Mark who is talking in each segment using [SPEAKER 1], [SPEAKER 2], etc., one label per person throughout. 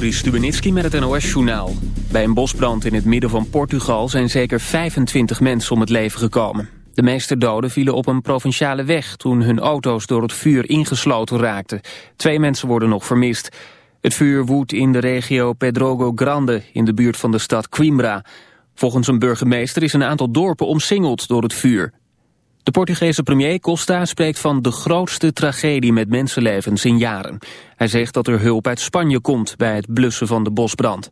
[SPEAKER 1] Juri Stubenitski met het NOS-journaal. Bij een bosbrand in het midden van Portugal zijn zeker 25 mensen om het leven gekomen. De meeste doden vielen op een provinciale weg toen hun auto's door het vuur ingesloten raakten. Twee mensen worden nog vermist. Het vuur woedt in de regio Pedrogo Grande in de buurt van de stad Coimbra. Volgens een burgemeester is een aantal dorpen omsingeld door het vuur. De Portugese premier Costa spreekt van de grootste tragedie met mensenlevens in jaren. Hij zegt dat er hulp uit Spanje komt bij het blussen van de bosbrand.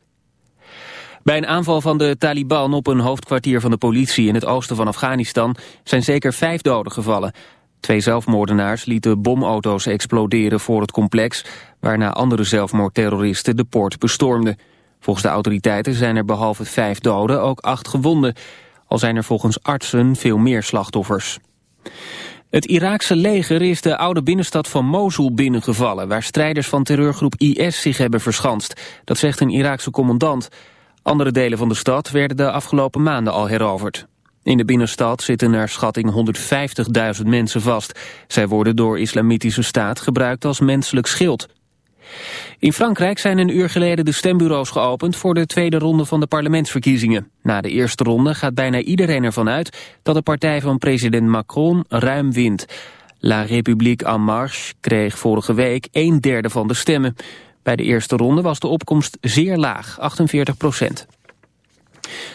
[SPEAKER 1] Bij een aanval van de Taliban op een hoofdkwartier van de politie in het oosten van Afghanistan zijn zeker vijf doden gevallen. Twee zelfmoordenaars lieten bomauto's exploderen voor het complex, waarna andere zelfmoordterroristen de poort bestormden. Volgens de autoriteiten zijn er behalve vijf doden ook acht gewonden. Al zijn er volgens artsen veel meer slachtoffers. Het Iraakse leger is de oude binnenstad van Mosul binnengevallen... waar strijders van terreurgroep IS zich hebben verschanst. Dat zegt een Iraakse commandant. Andere delen van de stad werden de afgelopen maanden al heroverd. In de binnenstad zitten naar schatting 150.000 mensen vast. Zij worden door islamitische staat gebruikt als menselijk schild. In Frankrijk zijn een uur geleden de stembureaus geopend voor de tweede ronde van de parlementsverkiezingen. Na de eerste ronde gaat bijna iedereen ervan uit dat de partij van president Macron ruim wint. La République en Marche kreeg vorige week een derde van de stemmen. Bij de eerste ronde was de opkomst zeer laag, 48 procent.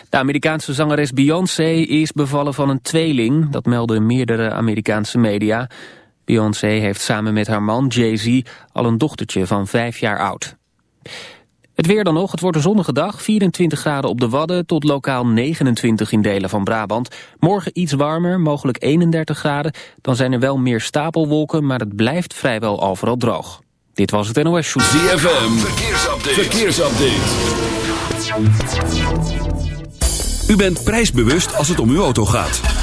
[SPEAKER 1] De Amerikaanse zangeres Beyoncé is bevallen van een tweeling, dat melden meerdere Amerikaanse media. Beyoncé heeft samen met haar man Jay-Z al een dochtertje van vijf jaar oud. Het weer dan nog, het wordt een zonnige dag, 24 graden op de Wadden tot lokaal 29 in delen van Brabant. Morgen iets warmer, mogelijk 31 graden. Dan zijn er wel meer stapelwolken, maar het blijft vrijwel overal droog. Dit was het NOS Show.
[SPEAKER 2] ZFM, verkeersupdate. verkeersupdate. U bent prijsbewust als het om uw auto gaat.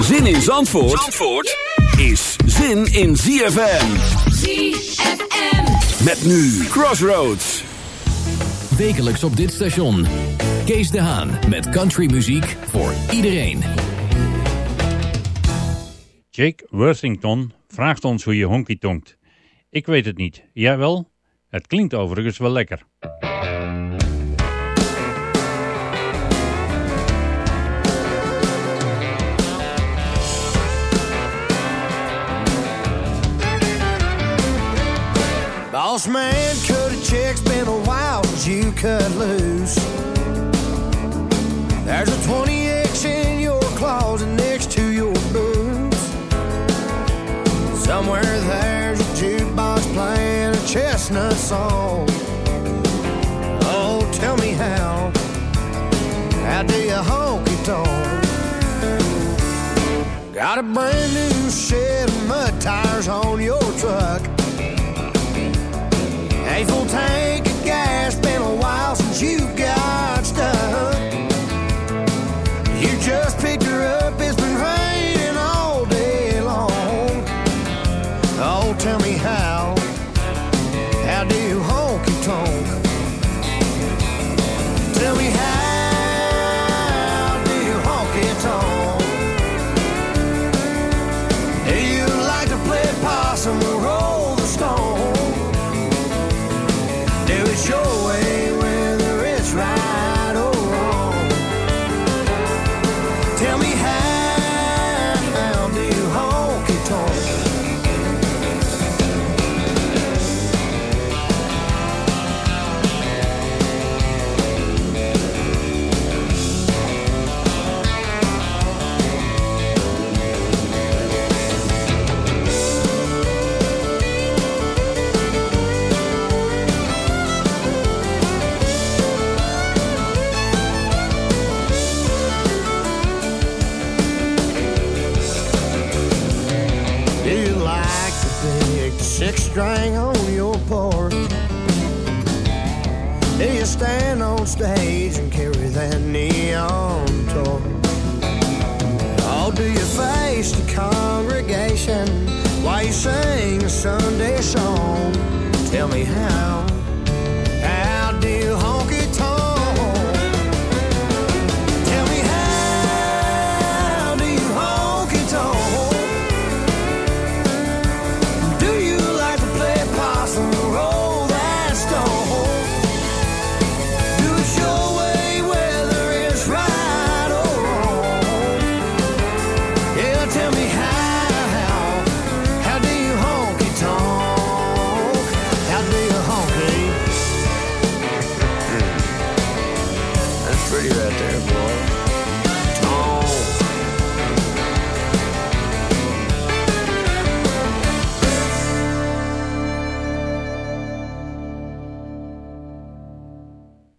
[SPEAKER 2] Zin in Zandvoort, Zandvoort is zin in ZFM.
[SPEAKER 3] ZFM.
[SPEAKER 2] Met nu Crossroads.
[SPEAKER 4] Wekelijks op dit station. Kees de Haan met countrymuziek voor iedereen.
[SPEAKER 5] Jake Worthington vraagt ons hoe je honky tonkt. Ik weet het niet. Jij wel? Het klinkt overigens wel lekker.
[SPEAKER 6] Boss man, cut a check's been a while since you cut loose. There's a 20X in your closet next to your boots. Somewhere there's a jukebox playing a chestnut song. Oh, tell me how, how do you honky tonk? Got a brand new set of mud tires on your truck. A full string on your porch. Do you stand on stage and carry that neon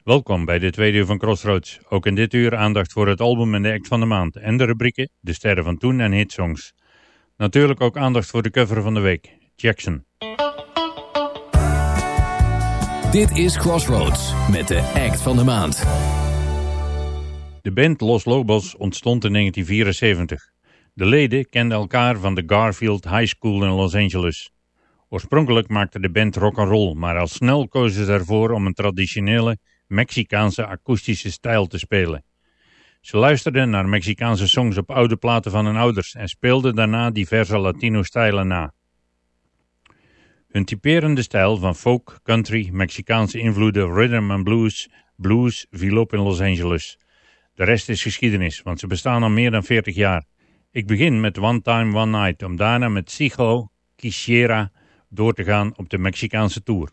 [SPEAKER 7] Welkom bij de tweede uur van Crossroads. Ook in dit uur aandacht voor het album en de act van de maand. En de rubrieken De Sterren van Toen en Hitsongs. Natuurlijk ook aandacht voor de cover van de week. Jackson.
[SPEAKER 4] Dit is Crossroads met de act van de maand.
[SPEAKER 7] De band Los Lobos ontstond in 1974. De leden kenden elkaar van de Garfield High School in Los Angeles. Oorspronkelijk maakte de band rock and roll, maar al snel kozen ze ervoor om een traditionele Mexicaanse akoestische stijl te spelen. Ze luisterden naar Mexicaanse songs op oude platen van hun ouders en speelden daarna diverse Latino-stijlen na. Hun typerende stijl van folk, country, Mexicaanse invloeden, rhythm and blues, blues viel op in Los Angeles. De rest is geschiedenis, want ze bestaan al meer dan 40 jaar. Ik begin met One Time One Night, om daarna met Sigo Quisiera door te gaan op de Mexicaanse tour.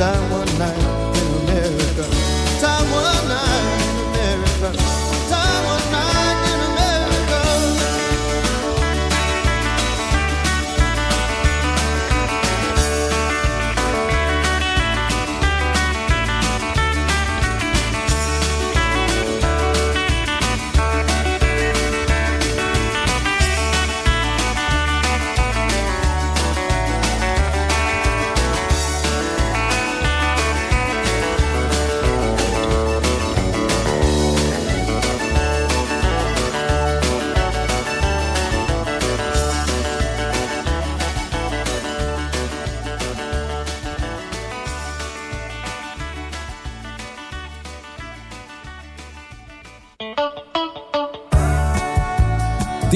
[SPEAKER 8] Time one night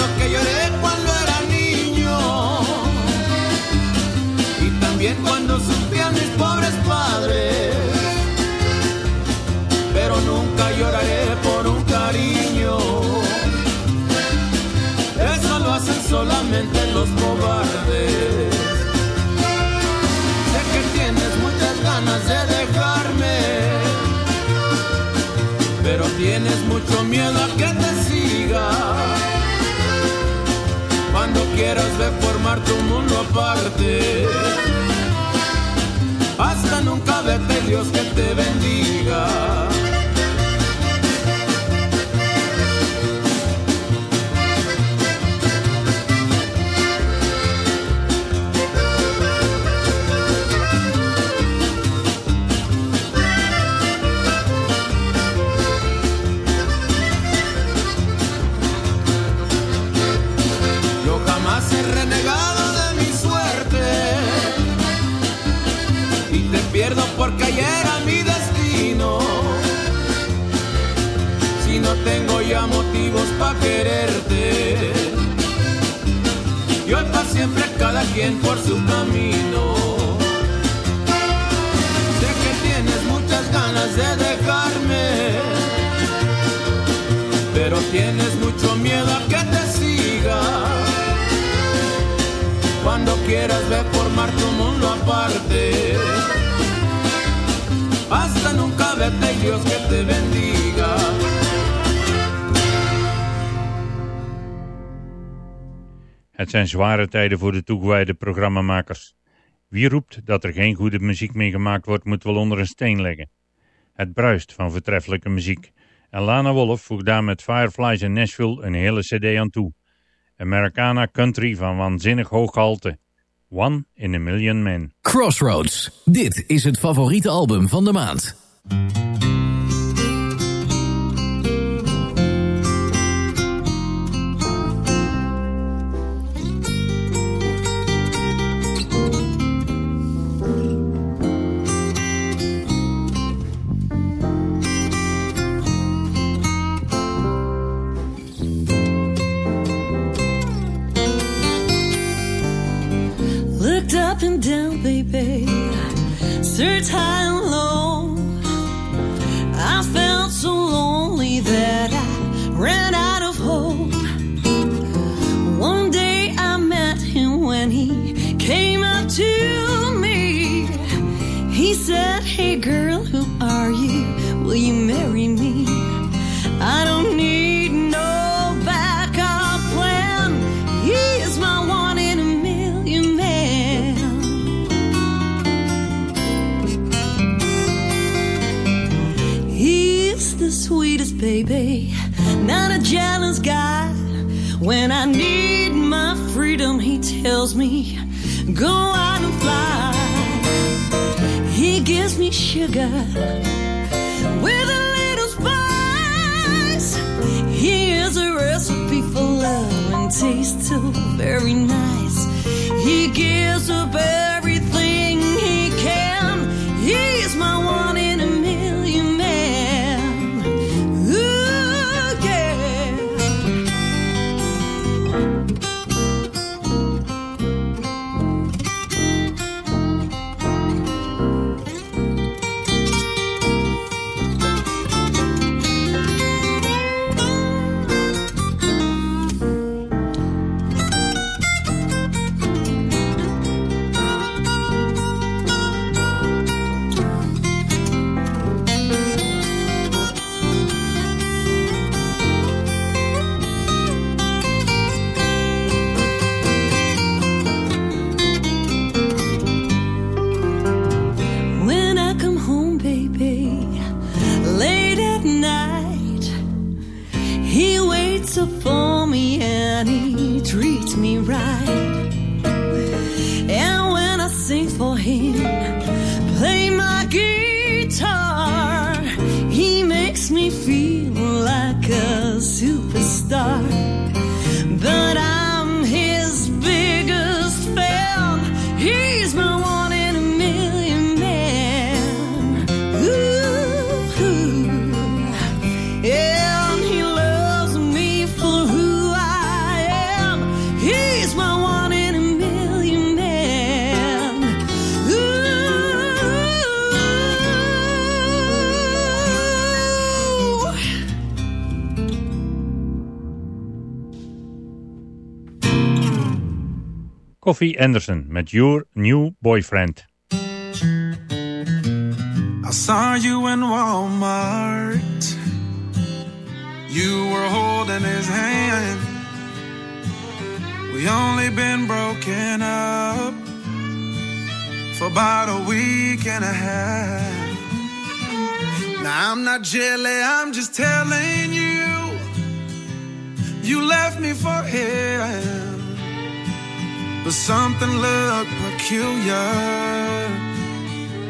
[SPEAKER 9] lo que lloré. Quieras ver formar tu mundo aparte. Hasta nunca vete Dios que te bendiga. Ya motivos para quererte, y hoy para siempre cada quien por su camino. Sé que tienes muchas ganas de dejarme, pero tienes mucho miedo a que te siga. Cuando quieras ver formar tu mundo aparte. Hasta nunca vete Dios que te bendiga.
[SPEAKER 5] Het zijn zware tijden voor de toegewijde programmamakers. Wie roept dat er geen goede muziek meer gemaakt wordt, moet wel onder een steen leggen. Het bruist van voortreffelijke muziek. En Lana Wolf voegt daar met Fireflies in Nashville een hele cd aan toe. Americana country van waanzinnig hoog gehalte. One in a Million Men.
[SPEAKER 4] Crossroads. Dit is het favoriete album van de maand.
[SPEAKER 10] Baby. High and low. I felt so lonely that I ran out of hope. One day I met him when he came up to me. He said, Hey girl, who baby not a jealous guy. When I need my freedom, he tells me, go out and fly. He gives me sugar with a little spice. He is a recipe for love and tastes so very nice. He gives a everything When
[SPEAKER 5] Coffey Anderson met Your New Boyfriend.
[SPEAKER 11] I saw you in Walmart. You were holding his hand. We only been broken up for about a week and a half. Now I'm not jelly, I'm just telling you. You left me for him. But something looked peculiar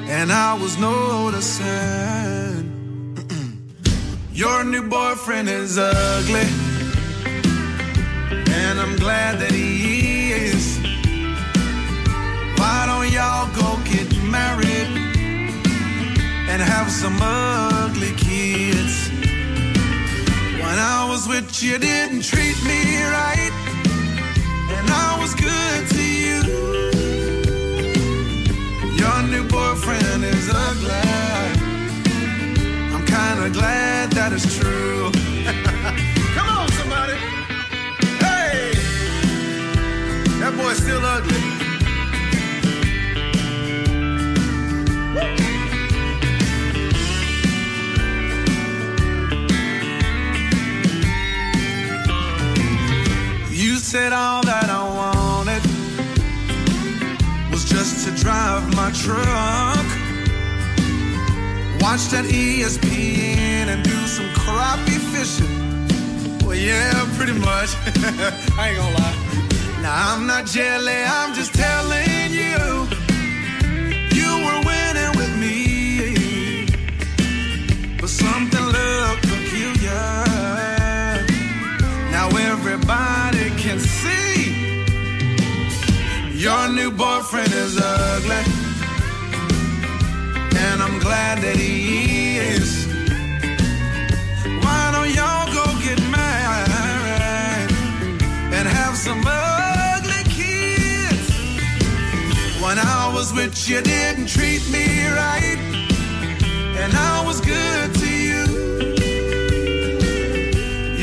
[SPEAKER 11] and I was noticing your new boyfriend is ugly, and I'm glad that he is. Why don't y'all go get married and have some ugly kids? When I was with you, didn't treat me right, glad that it's true. Come on, somebody. Hey! That boy's still ugly. Said all that I wanted was just to drive my truck. Watch that ESPN and do some crappie fishing. Well, yeah, pretty much. I ain't gonna lie. Now, I'm not jelly, I'm just telling. You your new boyfriend is ugly. And I'm glad that he is. Why don't y'all go get married and have some ugly kids? When I was with you, didn't treat me right. And I was good to you.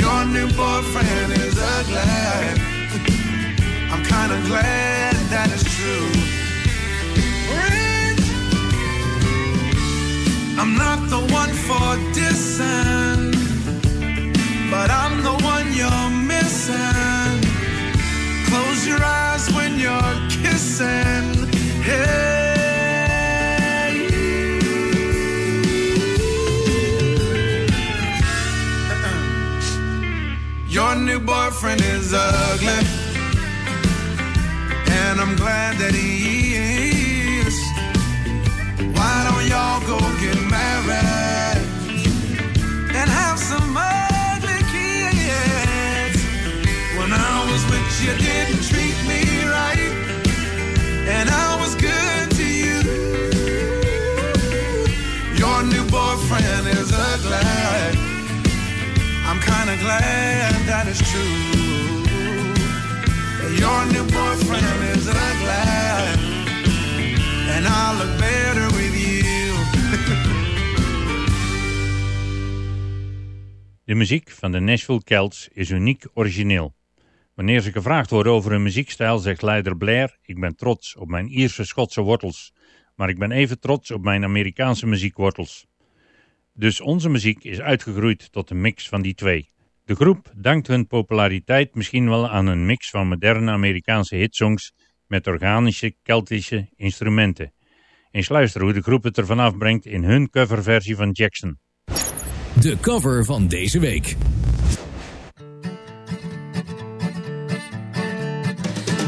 [SPEAKER 11] Your new boyfriend is ugly. I'm kinda glad that it's true. I'm not the one for dissing, but I'm the one you're missing. Close your eyes when you're kissing. Hey. Your new boyfriend is ugly. I'm glad that he is. Why don't y'all go get married and have some ugly kids? When I was with you, didn't treat me right, and I was good to you. Your new boyfriend is ugly. I'm kinda glad that it's true. Your new boyfriend is better with you.
[SPEAKER 5] De muziek van de Nashville Celts is uniek origineel. Wanneer ze gevraagd worden over hun muziekstijl zegt leider Blair Ik ben trots op mijn Ierse Schotse wortels, maar ik ben even trots op mijn Amerikaanse muziekwortels. Dus onze muziek is uitgegroeid tot een mix van die twee. De groep dankt hun populariteit misschien wel aan een mix van moderne Amerikaanse hitsongs met organische Keltische instrumenten. Eens luisteren hoe de groep het ervan afbrengt in hun coverversie van Jackson.
[SPEAKER 4] De cover van deze week.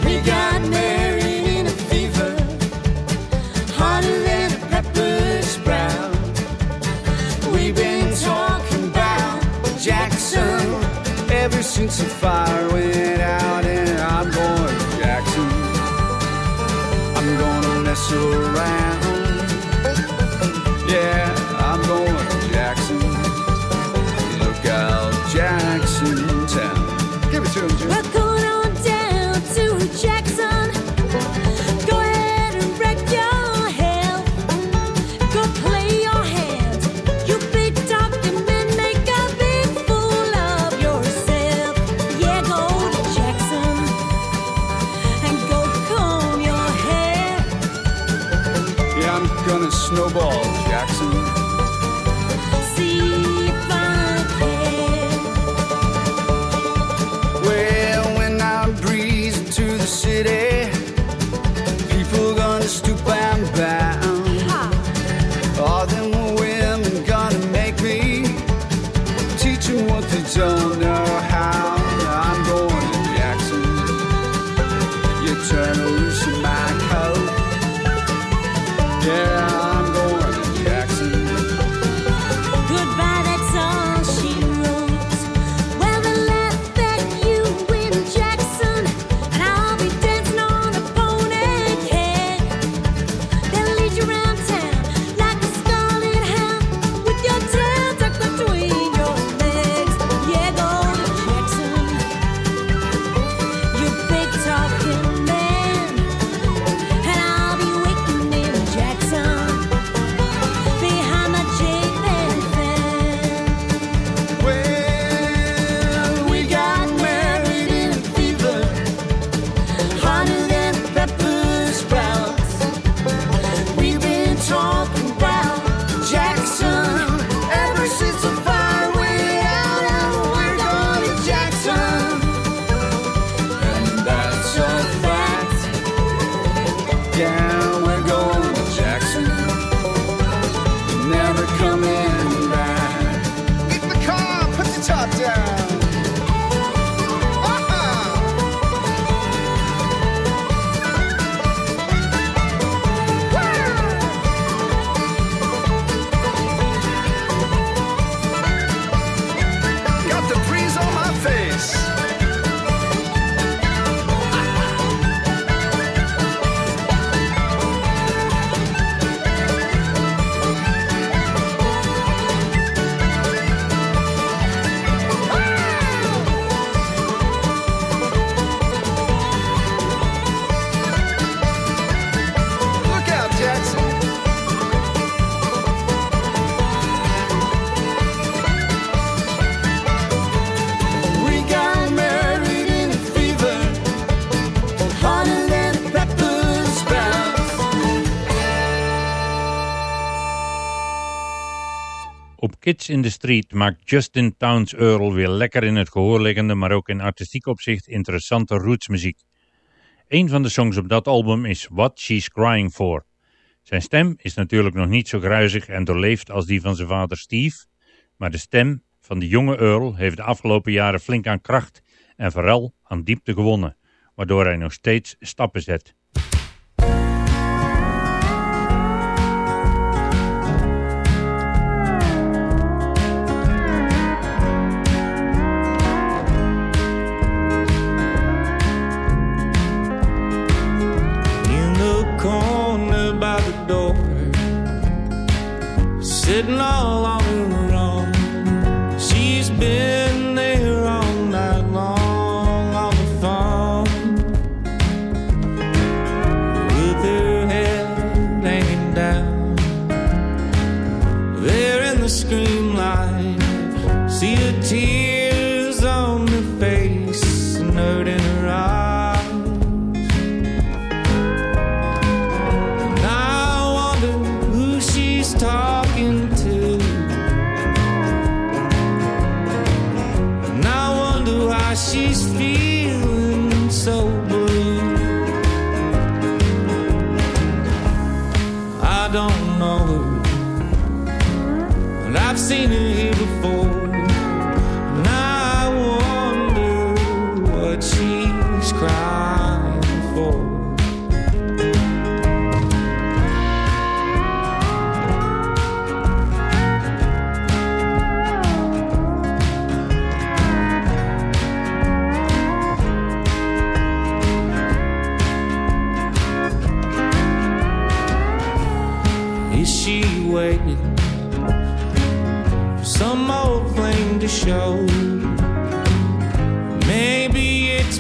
[SPEAKER 10] We got married in a fever, hotter than a pepper sprout. We've been talking about Jackson
[SPEAKER 12] ever since the fire went out gonna
[SPEAKER 5] Kids in the Street maakt Justin Towns Earl weer lekker in het gehoor liggende, maar ook in artistiek opzicht interessante rootsmuziek. Een van de songs op dat album is What She's Crying For. Zijn stem is natuurlijk nog niet zo gruizig en doorleefd als die van zijn vader Steve, maar de stem van de jonge Earl heeft de afgelopen jaren flink aan kracht en vooral aan diepte gewonnen, waardoor hij nog steeds stappen zet.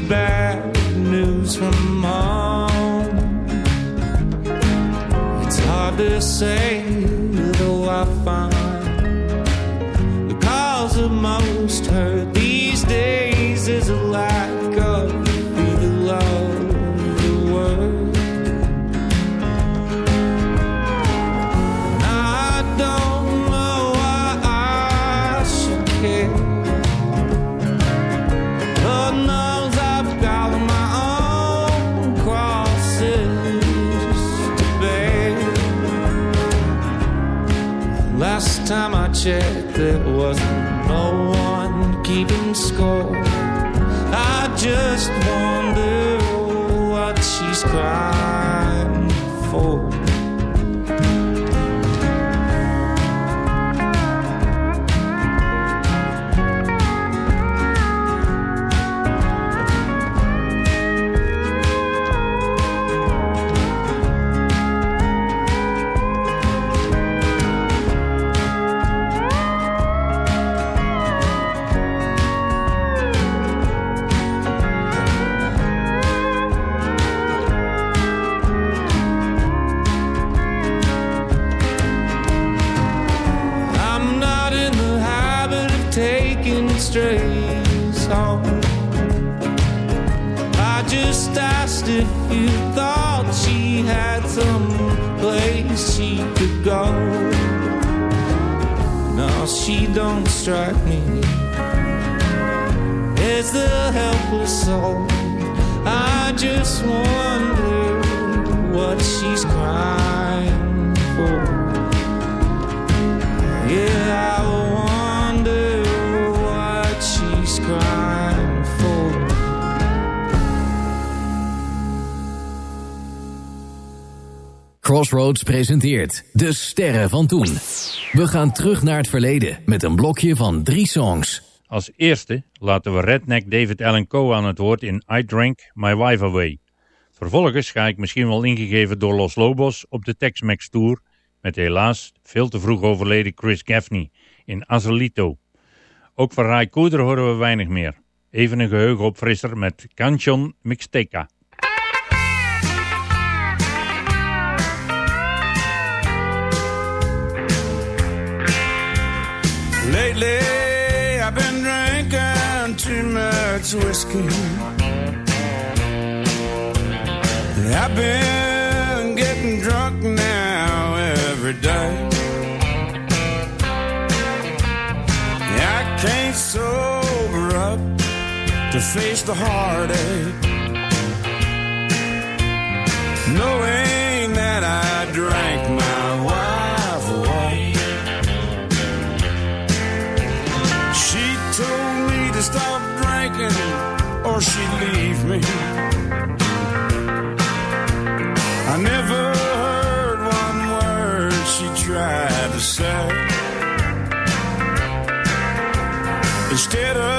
[SPEAKER 13] Bad news from mom. It's hard to say, though I find there wasn't no one keeping score. I just wonder what she's crying strike me as the helpless soul. I just wonder what she's crying for. Yeah, I wonder what she's crying for.
[SPEAKER 4] Crossroads presenteert De Sterren van Toen. We gaan terug naar het verleden met een blokje van drie songs.
[SPEAKER 5] Als eerste laten we redneck David Allen Coe aan het woord in I Drank My Wife Away. Vervolgens ga ik misschien wel ingegeven door Los Lobos op de Tex-Mex Tour met helaas veel te vroeg overleden Chris Gaffney in Azelito. Ook van Ray Cooder horen we weinig meer. Even een geheugenopfrisser met Canchon Mixteca.
[SPEAKER 11] Lately, I've been drinking too much whiskey. I've been getting drunk now every day. I can't sober up to face the heartache. Knowing that I drank before she'd leave me. I never heard one word she tried to say. Instead of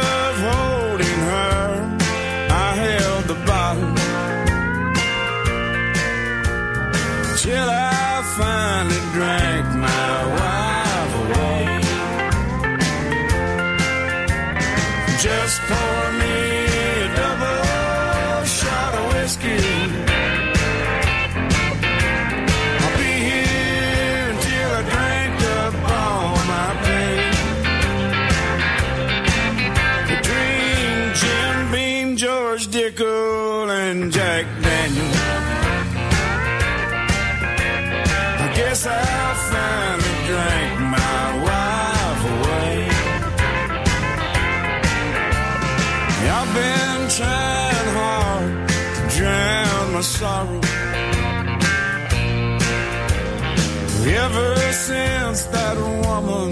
[SPEAKER 11] Since that woman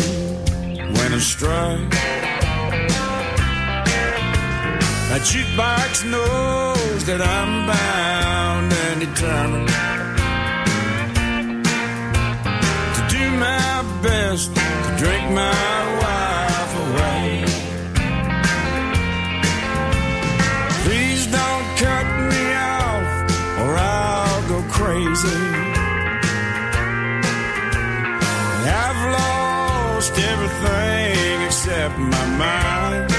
[SPEAKER 11] went astray. That jukebox knows that I'm bound and determined to do my best to drink my wife away. Please don't cut me off or I'll go crazy. Everything except my mind.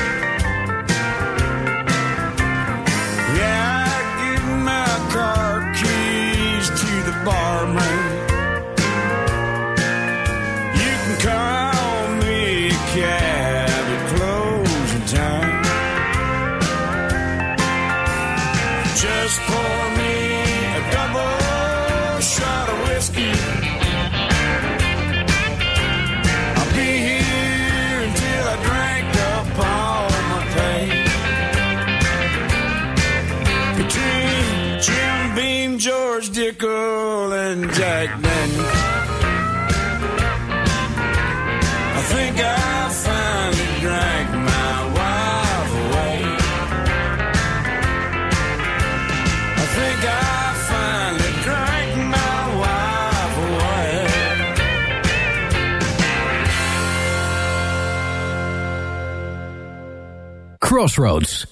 [SPEAKER 4] Crossroads.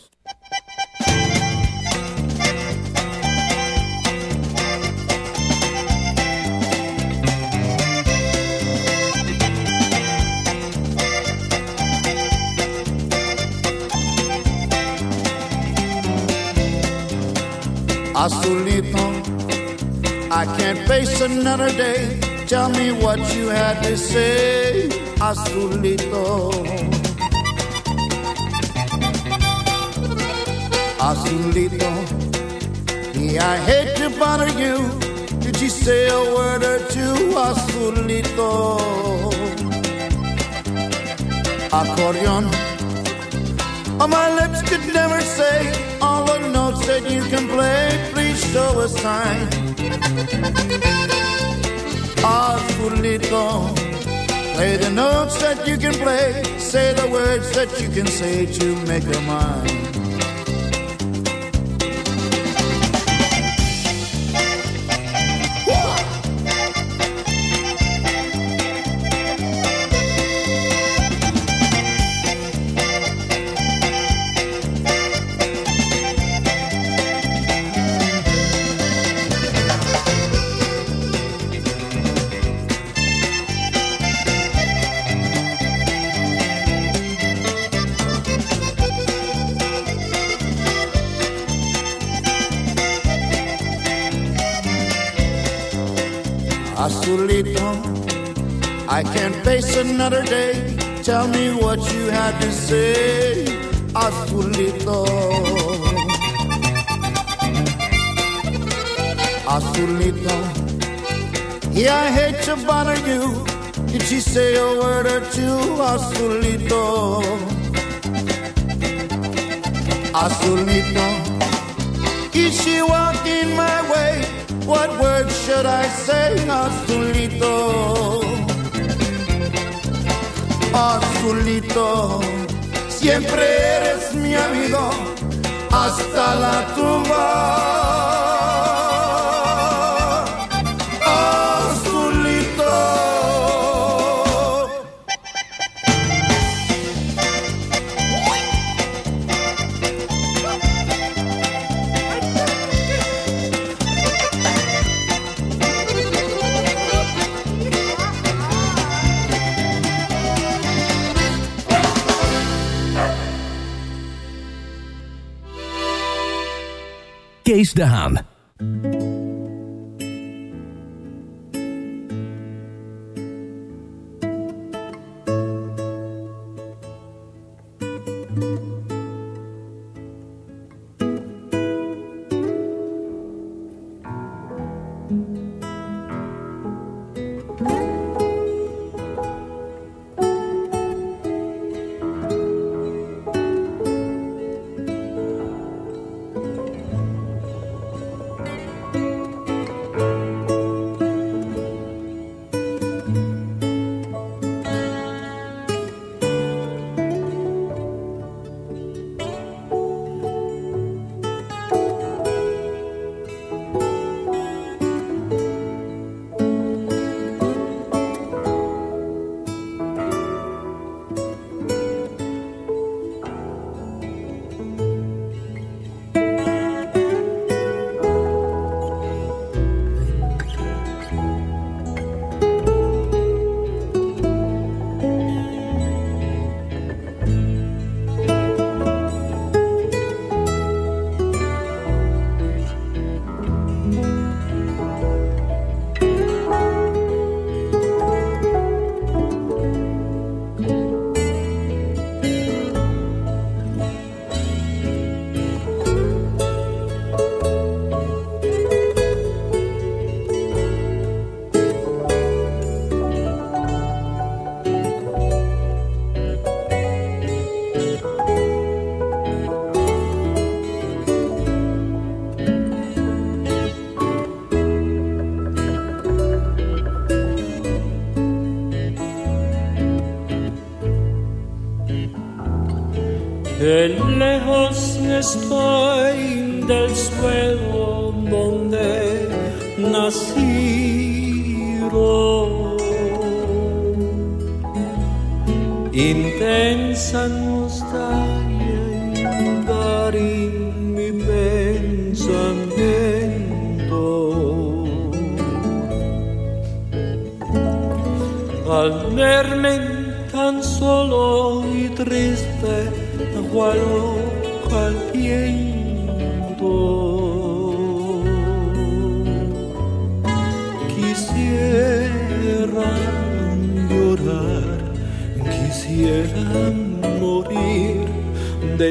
[SPEAKER 12] Azulito, I can't face another day. Tell me what you had to say, Azulito. Azulito, yeah, I hate to bother you. Did you say a word or two, Azulito? Accordion. Oh, my lips could never say all the notes that you can play. Please show a sign. Azulito, play the notes that you can play. Say the words that you can say to make her mine. Azulito, I can't face another day. Tell me what you had to say, Azulito. Azulito, yeah, I hate to bother you. Did she say a word or two, Azulito? Azulito, is she walking my way? What words should I say, Azulito? Azulito, siempre eres mi amigo.
[SPEAKER 14] hasta la tumba.
[SPEAKER 4] Haan.
[SPEAKER 15] Lejos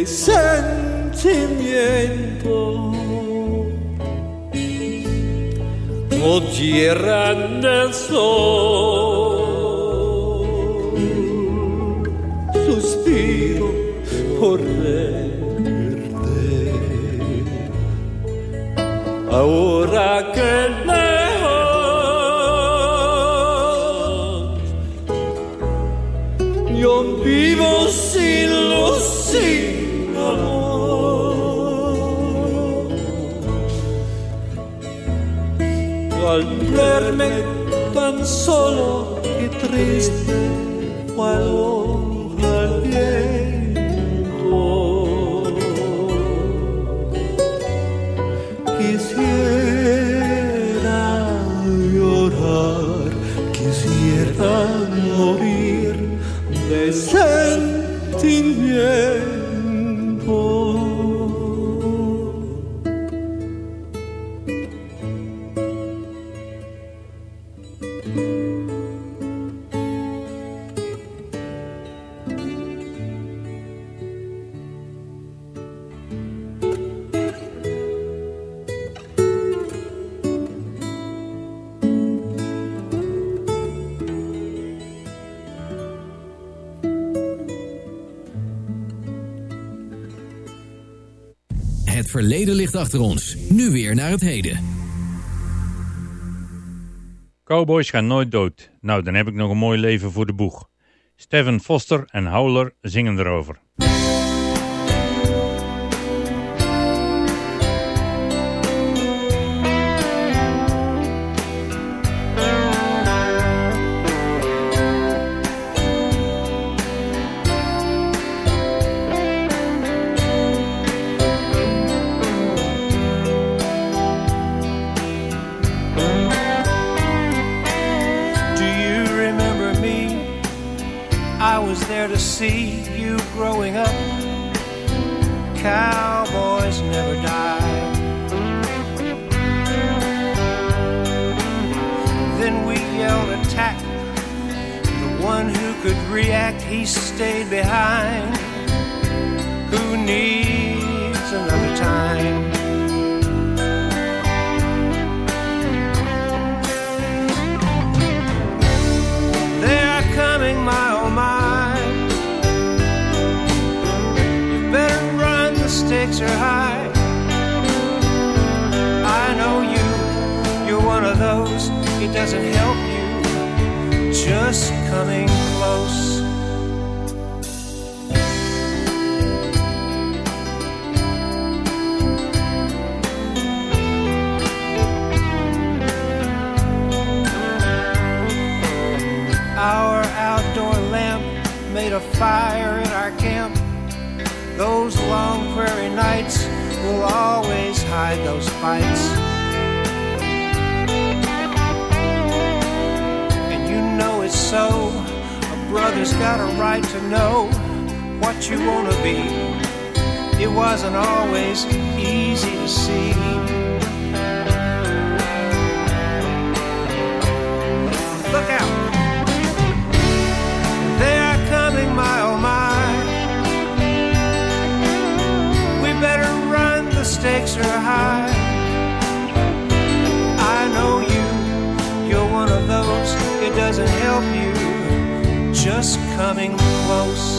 [SPEAKER 15] sentimiento. Oh tierra del sol, solo
[SPEAKER 4] achter ons. Nu weer naar het heden.
[SPEAKER 5] Cowboys gaan nooit dood. Nou, dan heb ik nog een mooi leven voor de boeg. Steven Foster en Howler zingen erover.
[SPEAKER 16] See you growing up. Cowboys never die. Then we yelled attack. The one who could react, he stayed behind. Who needs another time? Stakes are high. I know you, you're one of those, it doesn't help you. Just coming close. Our outdoor lamp made a fire in our camp. Those long prairie nights will always hide those fights. And you know it's so. A brother's got a right to know what you want to be. It wasn't always easy Just coming close.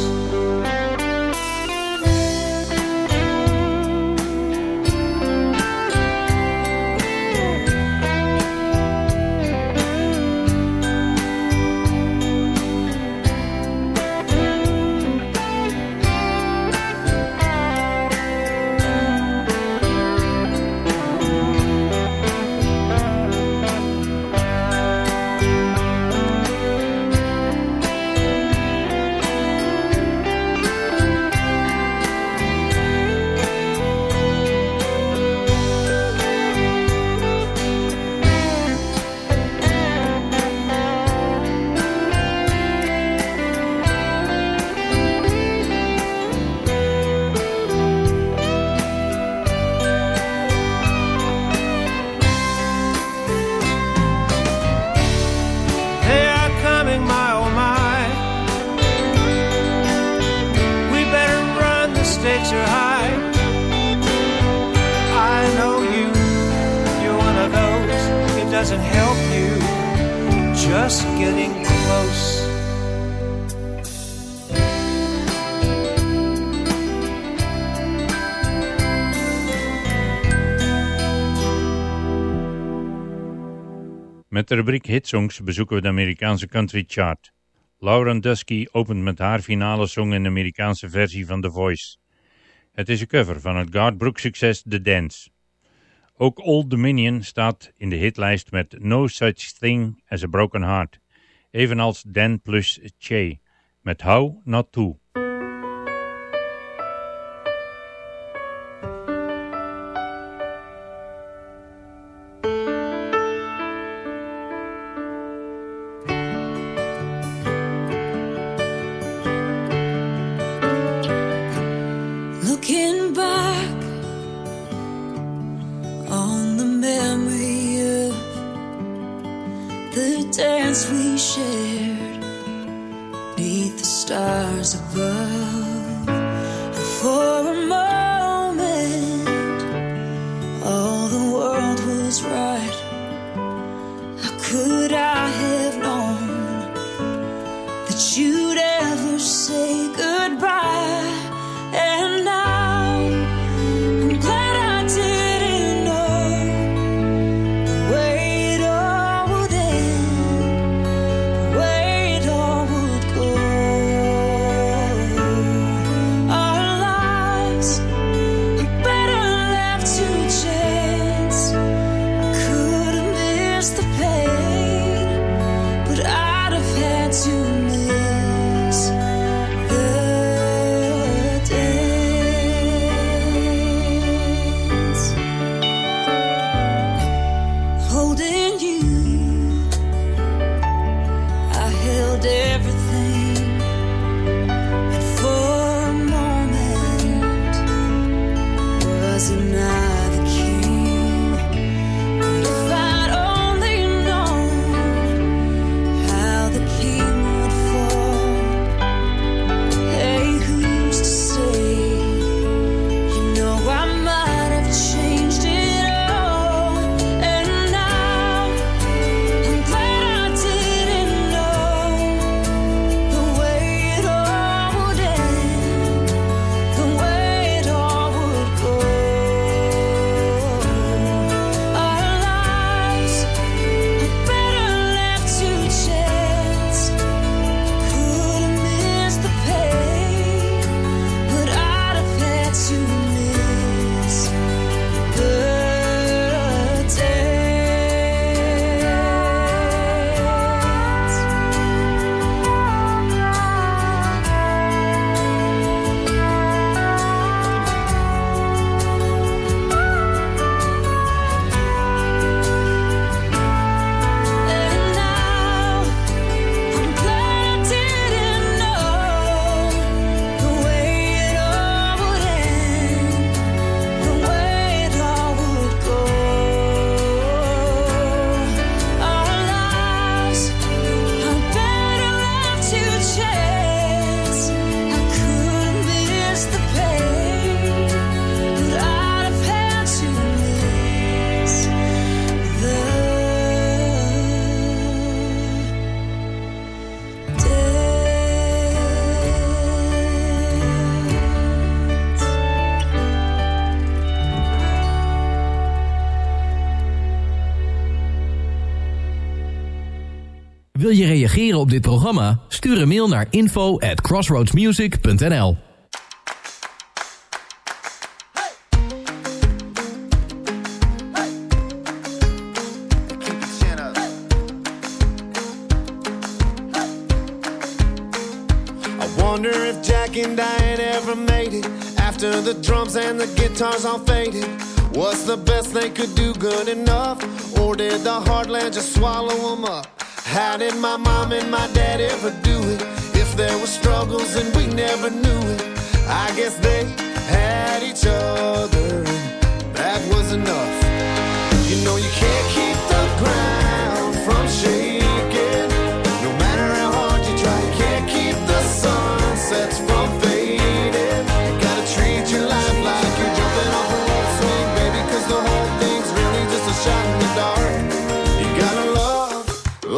[SPEAKER 10] De rubriek Hitsongs bezoeken we de Amerikaanse country chart. Lauren Dusky opent met haar finale song in de Amerikaanse versie van The Voice. Het is een cover van het Garth Brooks succes The Dance. Ook Old Dominion staat in de hitlijst met No Such Thing as a Broken Heart, evenals Dan plus Che met How Not To.
[SPEAKER 4] Programma? Stuur een mail naar info at crossroadsmusic.nl
[SPEAKER 6] I wonder if Jack and ever made it after the drums and the guitars all faded. What's the best they could do good enough? Or did the heartland just swallow them up? How did my mom and my dad ever do it? If there were struggles and we never knew it, I guess they had each other and that was enough. You know you can't keep the ground from shaking. No matter how hard you try, you can't keep the sunsets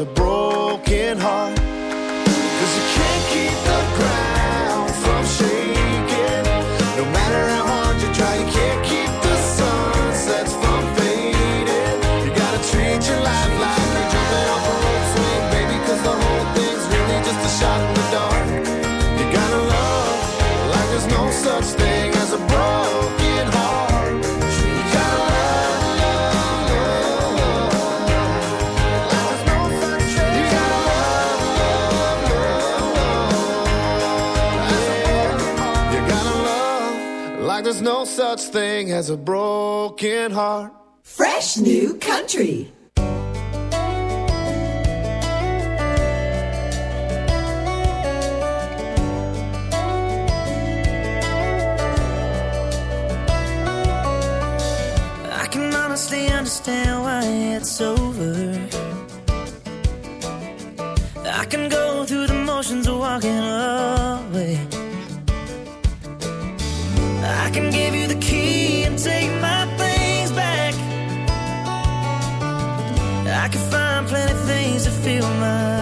[SPEAKER 6] A broken heart. Thing as a broken heart.
[SPEAKER 17] Fresh new country.
[SPEAKER 10] I can honestly understand why it's over. I can go through the motions of walking away. I can give you the key and take my things back. I can find plenty things to fill my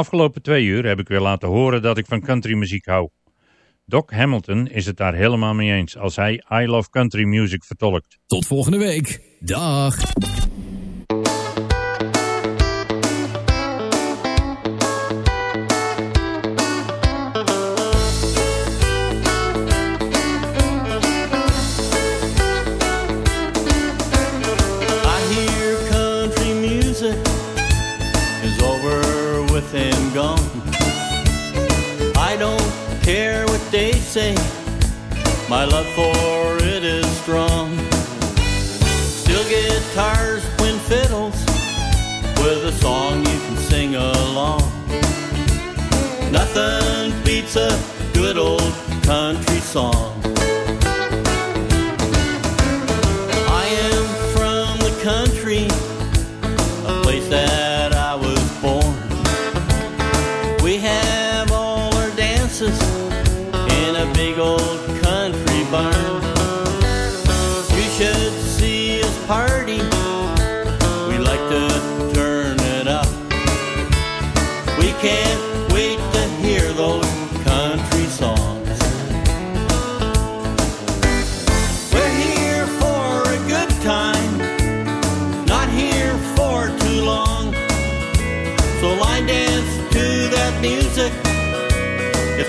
[SPEAKER 5] afgelopen twee uur heb ik weer laten horen dat ik van countrymuziek hou. Doc Hamilton is het daar helemaal mee eens als hij I Love Country Music vertolkt.
[SPEAKER 4] Tot volgende week. Dag.
[SPEAKER 18] Say, my love for it is strong. Still guitars, twin fiddles, with a song you can sing along. Nothing beats a good old country song.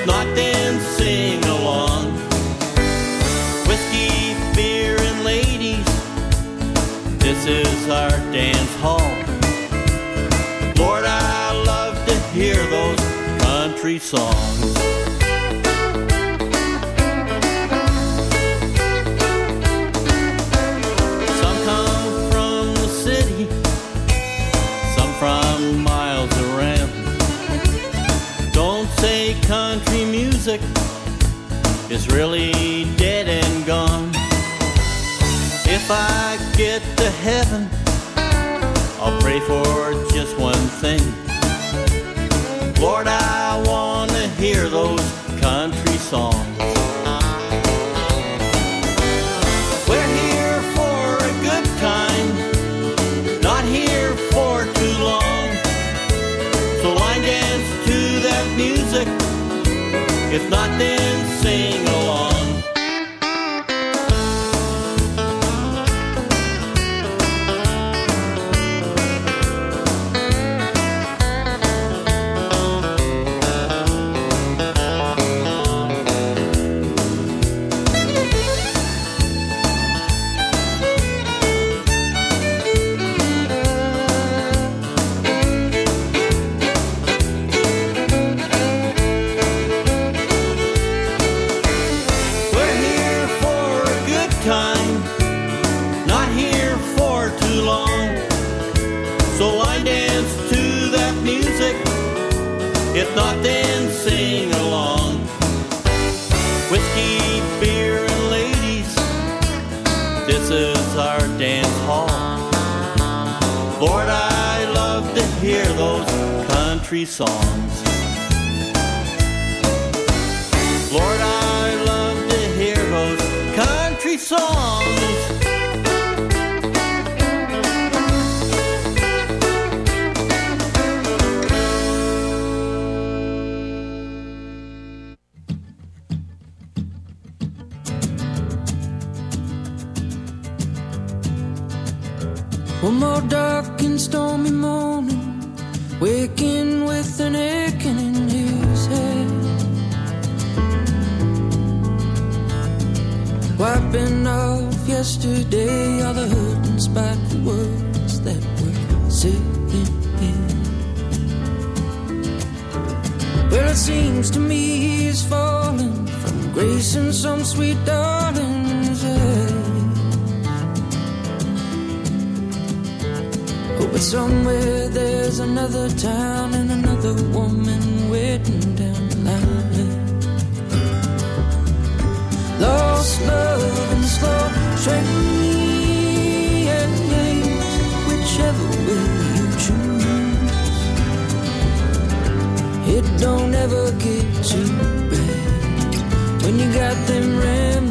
[SPEAKER 18] If not, then sing along. Whiskey, beer, and ladies, this is our dance hall. Lord, I love to hear those country songs. Pray for just one thing. Lord, I want to hear those country songs. We're here for a good time, not here for too long. So line dance to that music. If not, then If not, then sing along. Whiskey, beer, and ladies, this is our dance hall. Lord, I love to hear those country songs.
[SPEAKER 10] With an aching in his head. Wiping off yesterday, all the hurt and spiteful words that were said in. Well, it seems to me he's fallen from grace and some sweet darling's but somewhere there's another town and another woman waiting down the line. Lost love and slow train, whichever way you choose. It don't ever get too bad when you got them rambling